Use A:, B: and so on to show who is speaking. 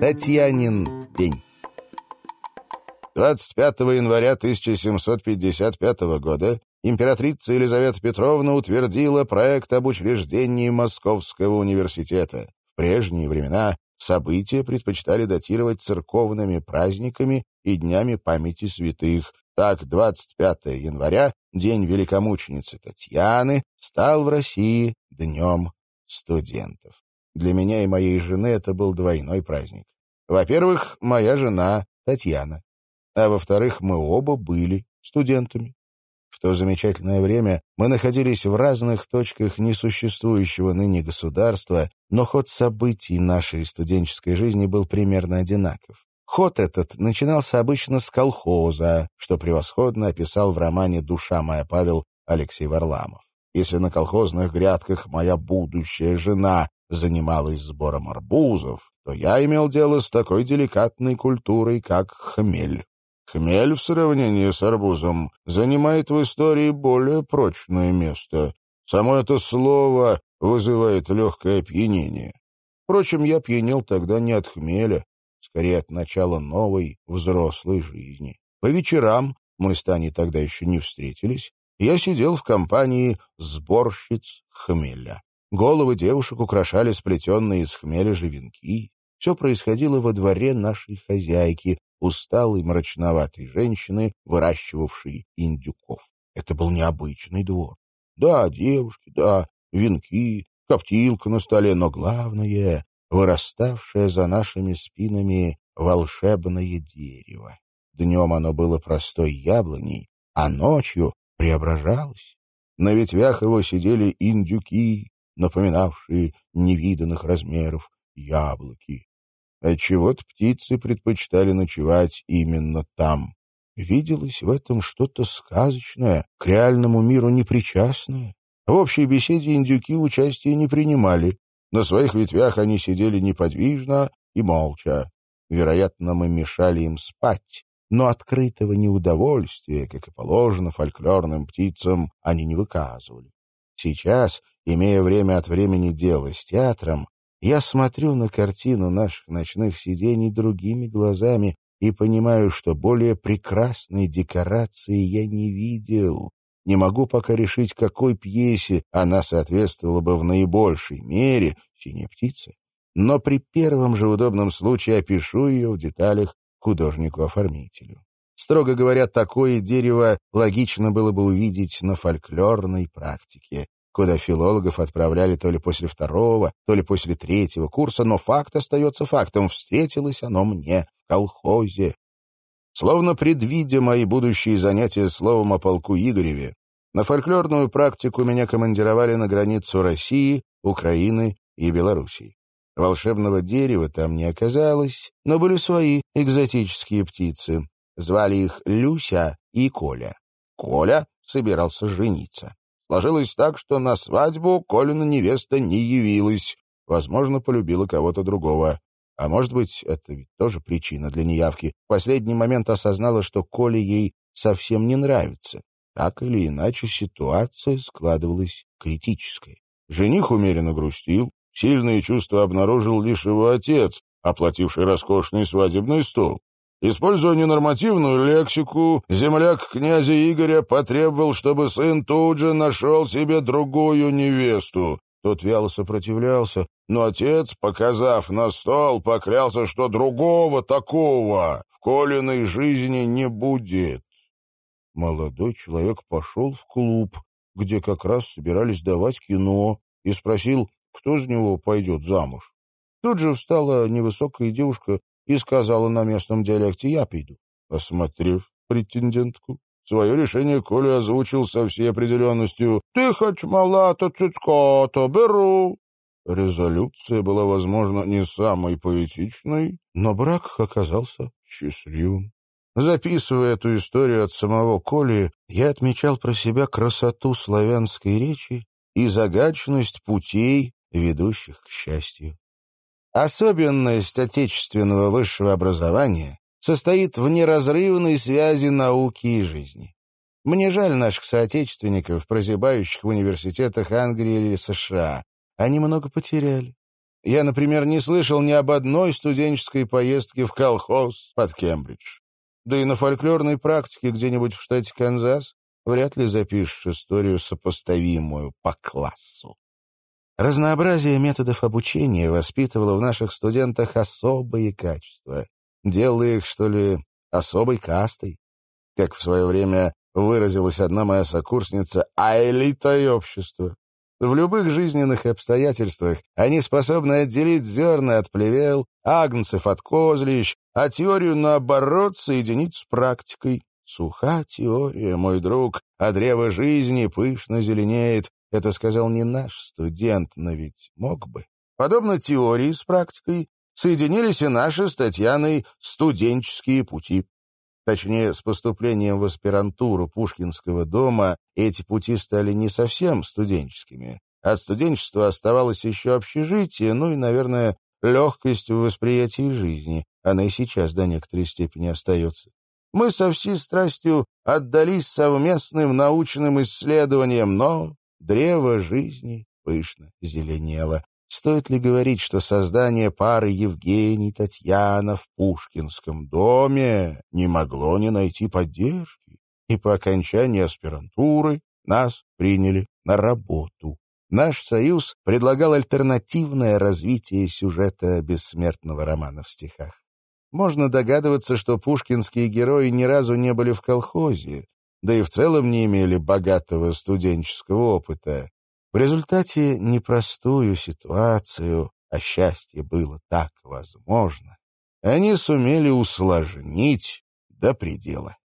A: Татьянин день. 25 января 1755 года императрица Елизавета Петровна утвердила проект об учреждении Московского университета. В прежние времена события предпочитали датировать церковными праздниками и днями памяти святых. Так, 25 января, день великомученицы Татьяны, стал в России днем студентов. Для меня и моей жены это был двойной праздник. Во-первых, моя жена Татьяна, а во-вторых, мы оба были студентами. В то замечательное время мы находились в разных точках несуществующего ныне государства, но ход событий нашей студенческой жизни был примерно одинаков. Ход этот начинался обычно с колхоза, что превосходно описал в романе «Душа моя» Павел Алексей Варламов. Если на колхозных грядках моя будущая жена занималась сбором арбузов, то я имел дело с такой деликатной культурой, как хмель. Хмель в сравнении с арбузом занимает в истории более прочное место. Само это слово вызывает легкое опьянение. Впрочем, я пьянел тогда не от хмеля, скорее от начала новой взрослой жизни. По вечерам, мы с Таней тогда еще не встретились, я сидел в компании сборщиц хмеля. Головы девушек украшали сплетенные из хмеля живенки. Все происходило во дворе нашей хозяйки, усталой, мрачноватой женщины, выращивавшей индюков. Это был необычный двор. Да, девушки, да, венки, коптилка на столе, но главное — выраставшее за нашими спинами волшебное дерево. Днем оно было простой яблоней, а ночью преображалось. На ветвях его сидели индюки, напоминавшие невиданных размеров яблоки. Отчего-то птицы предпочитали ночевать именно там. Виделось в этом что-то сказочное, к реальному миру непричастное. В общей беседе индюки участия не принимали. На своих ветвях они сидели неподвижно и молча. Вероятно, мы мешали им спать, но открытого неудовольствия, как и положено фольклорным птицам, они не выказывали. Сейчас, имея время от времени дело с театром, я смотрю на картину наших ночных сидений другими глазами и понимаю, что более прекрасной декорации я не видел. Не могу пока решить, какой пьесе она соответствовала бы в наибольшей мере, «Синяя птица», но при первом же удобном случае опишу ее в деталях художнику-оформителю. Строго говоря, такое дерево логично было бы увидеть на фольклорной практике куда филологов отправляли то ли после второго, то ли после третьего курса, но факт остается фактом. Встретилось оно мне в колхозе. Словно предвидя мои будущие занятия словом о полку Игореве, на фольклорную практику меня командировали на границу России, Украины и Белоруссии. Волшебного дерева там не оказалось, но были свои экзотические птицы. Звали их Люся и Коля. Коля собирался жениться. Сложилось так, что на свадьбу Колина невеста не явилась. Возможно, полюбила кого-то другого. А может быть, это ведь тоже причина для неявки. В последний момент осознала, что Коле ей совсем не нравится. Так или иначе, ситуация складывалась критической. Жених умеренно грустил, сильные чувства обнаружил лишь его отец, оплативший роскошный свадебный стол. Используя ненормативную лексику, земляк князя Игоря потребовал, чтобы сын тут же нашел себе другую невесту. Тот вяло сопротивлялся, но отец, показав на стол, поклялся, что другого такого в Колиной жизни не будет. Молодой человек пошел в клуб, где как раз собирались давать кино, и спросил, кто за него пойдет замуж. Тут же встала невысокая девушка и сказала на местном диалекте «я пойду». Осмотрев претендентку, свое решение Коля озвучил со всей определенностью «ты хоть мала-то цицко-то беру». Резолюция была, возможно, не самой поэтичной, но брак оказался счастливым. Записывая эту историю от самого Коли, я отмечал про себя красоту славянской речи и загадочность путей, ведущих к счастью. Особенность отечественного высшего образования состоит в неразрывной связи науки и жизни. Мне жаль наших соотечественников, прозябающих в университетах Англии или США. Они много потеряли. Я, например, не слышал ни об одной студенческой поездке в колхоз под Кембридж. Да и на фольклорной практике где-нибудь в штате Канзас вряд ли запишешь историю, сопоставимую по классу. Разнообразие методов обучения воспитывало в наших студентах особые качества, делая их, что ли, особой кастой. Как в свое время выразилась одна моя сокурсница, а элитой общества. В любых жизненных обстоятельствах они способны отделить зерна от плевел, агнцев от козлищ, а теорию, наоборот, соединить с практикой. Суха теория, мой друг, а древо жизни пышно зеленеет. Это сказал не наш студент, но ведь мог бы. Подобно теории с практикой соединились и наши с Татьяной студенческие пути. Точнее, с поступлением в аспирантуру Пушкинского дома эти пути стали не совсем студенческими. От студенчества оставалось еще общежитие, ну и, наверное, легкость в восприятии жизни. Она и сейчас до некоторой степени остается. Мы со всей страстью отдались совместным научным исследованиям, но древо жизни пышно зеленело. Стоит ли говорить, что создание пары Евгений Татьяна в Пушкинском доме не могло не найти поддержки, и по окончании аспирантуры нас приняли на работу. Наш союз предлагал альтернативное развитие сюжета бессмертного романа в стихах. Можно догадываться, что пушкинские герои ни разу не были в колхозе, да и в целом не имели богатого студенческого опыта. В результате непростую ситуацию, а счастье было так возможно, они сумели усложнить до предела.